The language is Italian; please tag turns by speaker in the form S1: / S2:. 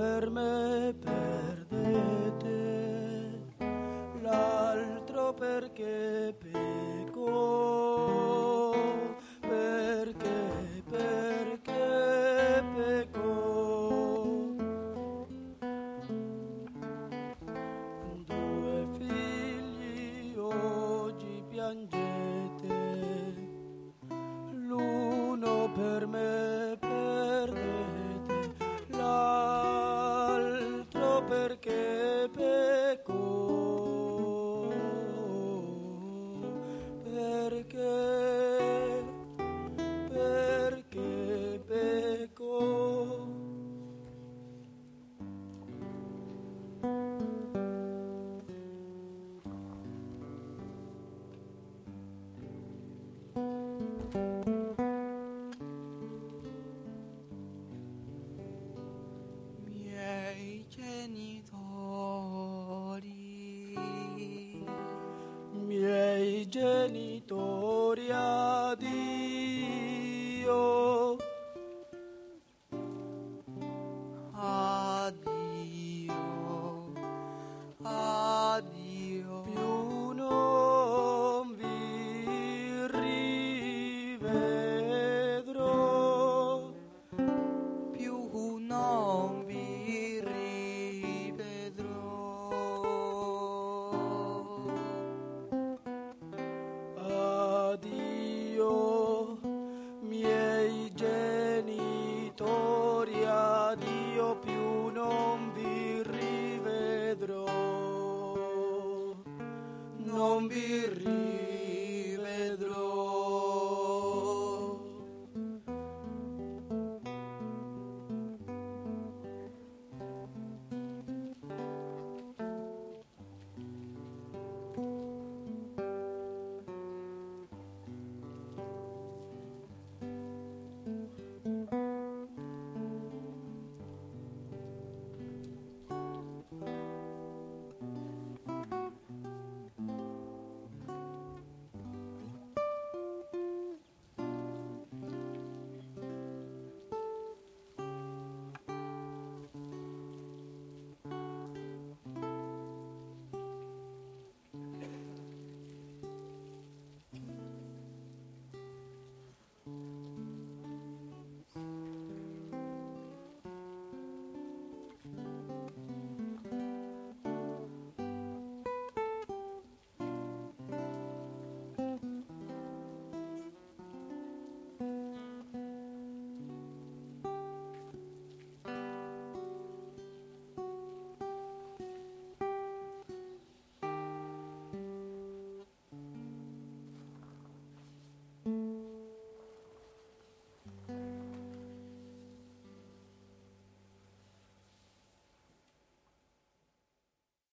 S1: per me perdete, l'altro perché pecco, perché pecco, 着你躲